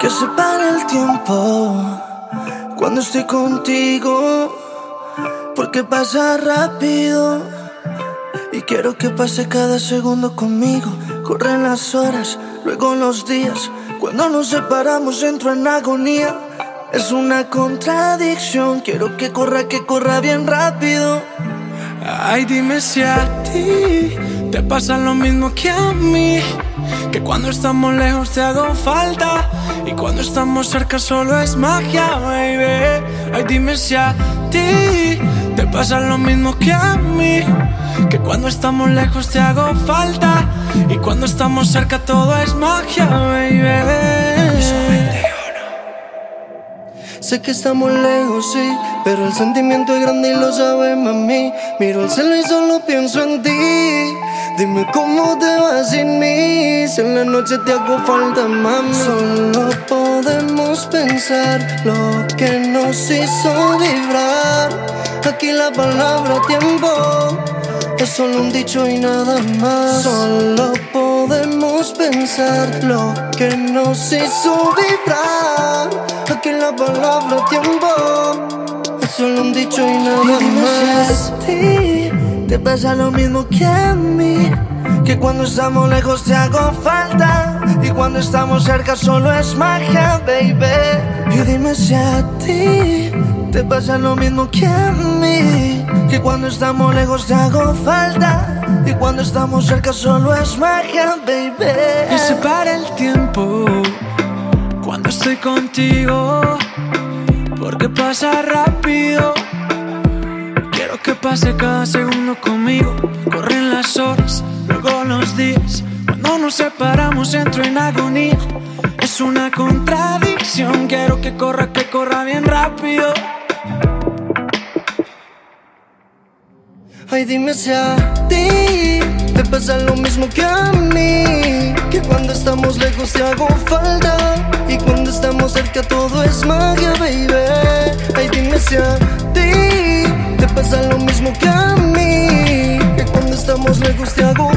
Que se pare el tiempo cuando estoy contigo, porque pasa rápido. Y quiero que pase cada segundo conmigo. Corren las horas, luego los días. Cuando nos separamos entro en agonía. Es una contradicción. Quiero que corra, que corra bien rápido. Ay, dime si a ti te pasa lo mismo que a mí. Que cuando estamos lejos te hago falta. Cuando estamos cerca solo es magia, baby. Ay, dime si a ti te pasa lo mismo que a mí. Que cuando estamos lejos te hago falta. Y cuando estamos cerca todo es magia, baby. Sé que estamos lejos, sí, pero el sentimiento es grande y lo sabe, mami. Miro el cielo y solo pienso en ti. Dime cómo te vas sin mí. Si en la noche te hago falta, mami. Solo podemos pensar lo que nos hizo vibrar. Aquí la palabra tiempo es solo un dicho y nada más. Solo podemos pensar lo que nos hizo vibrar. Aquí la palabra tiempo es solo un dicho y nada más. Te pasa lo mismo que a mí. Que cuando estamos lejos te hago falta. Y cuando estamos cerca solo es magia, baby. Y dime si a ti te pasa lo mismo que a mí. Que cuando estamos lejos te hago falta. Y cuando estamos cerca solo es magia, baby. Y se para el tiempo cuando estoy contigo. Porque pasa rápido. Pase cada segundo conmigo. Corren las horas, luego los días. Cuando nos separamos entro en agonía. Es una contradicción. Quiero que corra, que corra bien rápido. Ay, dime si a ti te pasa lo mismo que a mí. Que cuando estamos lejos te hago falta. Y cuando estamos cerca todo es magia, baby. Ay, dime si a ti te pasa lo mismo que a mí. Que cuando estamos lejos te hago